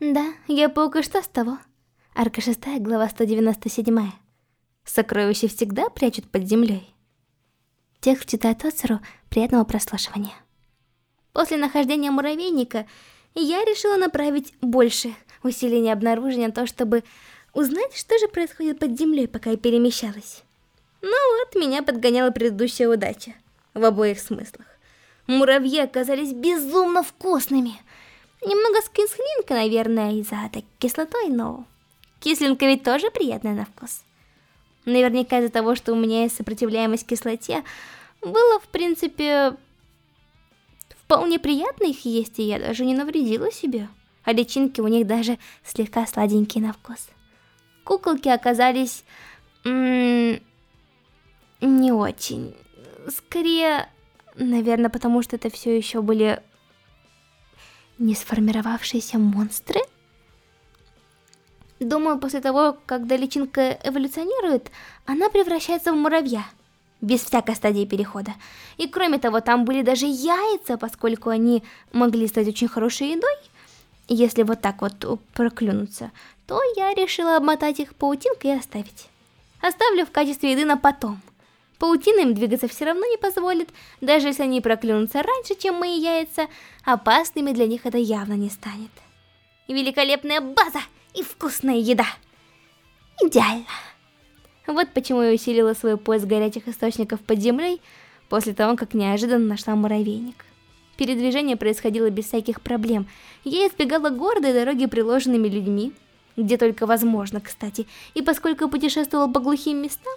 Да, я паук, и что с того? Арка 6, глава 197. Сокровища всегда прячут под землей. Текст читает Оцеру, приятного прослушивания. После нахождения муравейника, я решила направить больше обнаружения на то, чтобы узнать, что же происходит под землей, пока я перемещалась. Ну вот, меня подгоняла предыдущая удача. В обоих смыслах. Муравьи оказались безумно вкусными. Немного с кислинкой, наверное, из-за кислотой, но... Кислинка ведь тоже приятная на вкус. Наверняка из-за того, что у меня есть сопротивляемость к кислоте, было, в принципе, вполне приятно их есть, и я даже не навредила себе. А личинки у них даже слегка сладенькие на вкус. Куколки оказались... не очень. Скорее, наверное, потому что это все еще были не сформировавшиеся монстры? Думаю, после того, когда личинка эволюционирует, она превращается в муравья. Без всякой стадии перехода. И кроме того, там были даже яйца, поскольку они могли стать очень хорошей едой. Если вот так вот проклюнуться, то я решила обмотать их паутинкой и оставить. Оставлю в качестве еды на потом. Паутина им двигаться все равно не позволит, даже если они проклюнутся раньше, чем мои яйца, опасными для них это явно не станет. Великолепная база и вкусная еда. Идеально. Вот почему я усилила свой поиск горячих источников под землей, после того, как неожиданно нашла муравейник. Передвижение происходило без всяких проблем. Я избегала города и дороги, приложенными людьми, где только возможно, кстати, и поскольку путешествовала по глухим местам,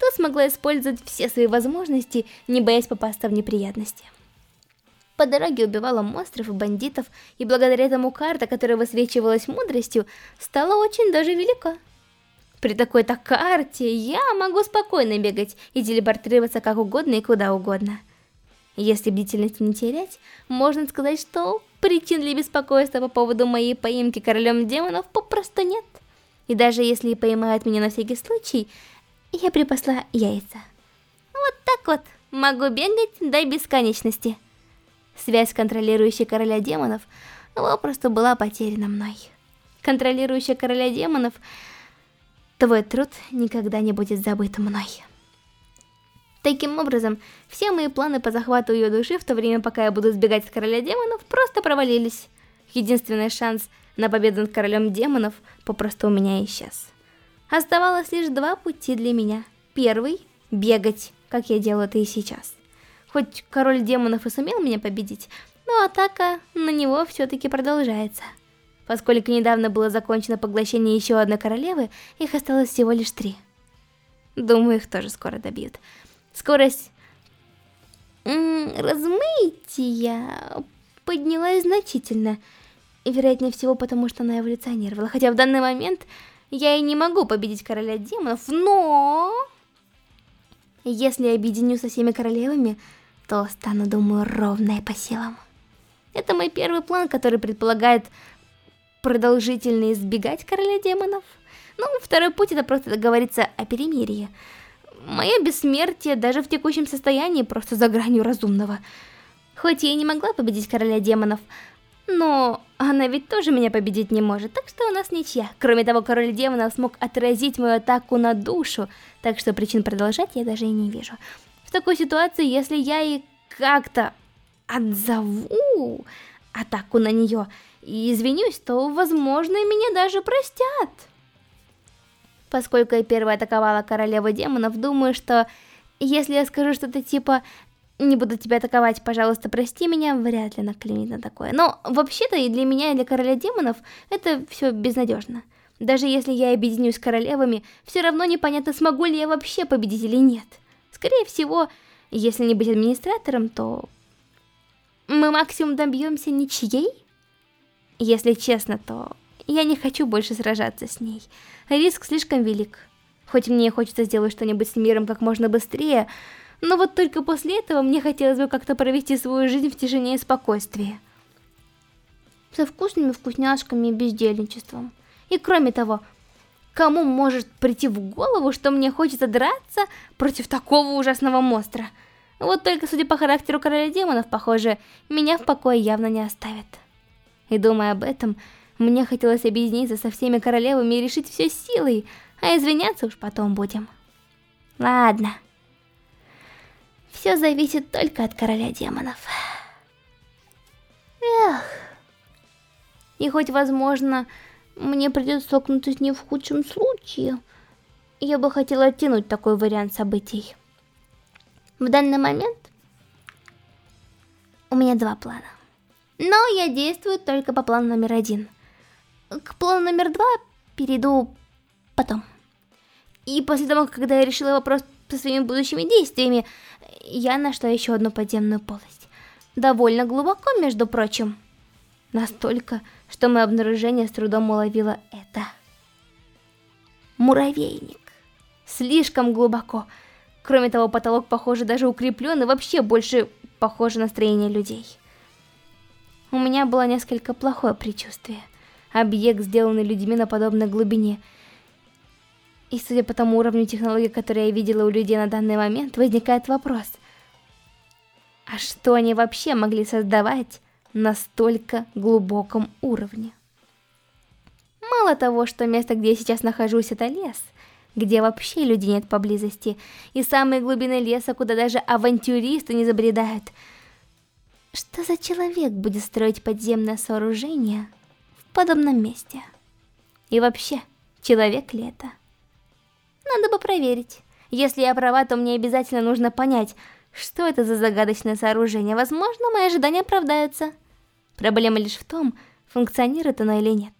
то смогла использовать все свои возможности, не боясь попасться в неприятности. По дороге убивала монстров и бандитов, и благодаря этому карта, которая высвечивалась мудростью, стала очень даже велика. При такой-то карте я могу спокойно бегать и телепортироваться как угодно и куда угодно. Если бдительность не терять, можно сказать, что причин для беспокойства по поводу моей поимки королем демонов попросту нет. И даже если поймают меня на всякий случай, я припасла яйца. Вот так вот, могу бегать до бесконечности. Связь, контролирующей короля демонов, попросту была потеряна мной. Контролирующая короля демонов, твой труд никогда не будет забыт мной. Таким образом, все мои планы по захвату ее души в то время, пока я буду сбегать с короля демонов, просто провалились. Единственный шанс на победу над королем демонов попросту у меня исчез. Оставалось лишь два пути для меня. Первый — бегать, как я делаю это и сейчас. Хоть король демонов и сумел меня победить, но атака на него все-таки продолжается. Поскольку недавно было закончено поглощение еще одной королевы, их осталось всего лишь три. Думаю, их тоже скоро добьют. Скорость размытия поднялась значительно. Вероятнее всего потому, что она эволюционировала. Хотя в данный момент я и не могу победить короля демонов, но... Если я объединю со всеми королевами, то стану, думаю, ровной по силам. Это мой первый план, который предполагает продолжительно избегать короля демонов. Ну, второй путь это просто договориться о перемирии. Мое бессмертие даже в текущем состоянии просто за гранью разумного. Хоть я и не могла победить короля демонов, но она ведь тоже меня победить не может, так что у нас ничья. Кроме того, король демонов смог отразить мою атаку на душу, так что причин продолжать я даже и не вижу. В такой ситуации, если я и как-то отзову атаку на нее и извинюсь, то, возможно, меня даже простят. Поскольку я первая атаковала королеву демонов, думаю, что если я скажу что-то типа не буду тебя атаковать, пожалуйста, прости меня, вряд ли наклинит на такое. Но вообще-то и для меня, и для короля демонов это все безнадежно. Даже если я объединюсь с королевами, все равно непонятно, смогу ли я вообще победить или нет. Скорее всего, если не быть администратором, то мы максимум добьемся ничьей. Если честно, то я не хочу больше сражаться с ней. Риск слишком велик. Хоть мне хочется сделать что-нибудь с миром как можно быстрее, но вот только после этого мне хотелось бы как-то провести свою жизнь в тишине и спокойствии. Со вкусными вкусняшками и бездельничеством. И кроме того, кому может прийти в голову, что мне хочется драться против такого ужасного монстра? Вот только судя по характеру короля демонов, похоже, меня в покое явно не оставят. И думая об этом, Мне хотелось объединиться со всеми королевами и решить все силой, а извиняться уж потом будем. Ладно. Все зависит только от короля демонов. Эх. И хоть, возможно, мне придется столкнуться с ней в худшем случае, я бы хотела оттянуть такой вариант событий. В данный момент у меня два плана. Но я действую только по плану номер один. К плану номер два перейду потом. И после того, когда я решила вопрос своими будущими действиями, я нашла еще одну подземную полость. Довольно глубоко, между прочим. Настолько, что мое обнаружение с трудом уловило это. Муравейник. Слишком глубоко. Кроме того, потолок, похоже, даже укреплен и вообще больше похож на строение людей. У меня было несколько плохое предчувствие. Объект, сделанный людьми на подобной глубине. И судя по тому уровню технологий, который я видела у людей на данный момент, возникает вопрос. А что они вообще могли создавать на столько глубоком уровне? Мало того, что место, где я сейчас нахожусь, это лес, где вообще людей нет поблизости, и самые глубины леса, куда даже авантюристы не забредают. Что за человек будет строить подземное сооружение в подобном месте? И вообще, человек ли это? Надо бы проверить. Если я права, то мне обязательно нужно понять, что это за загадочное сооружение. Возможно, мои ожидания оправдаются. Проблема лишь в том, функционирует оно или нет.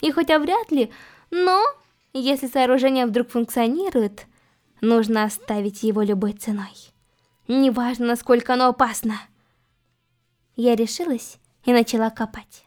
И хотя вряд ли, но если сооружение вдруг функционирует, нужно оставить его любой ценой. Неважно, насколько оно опасно. Я решилась и начала копать.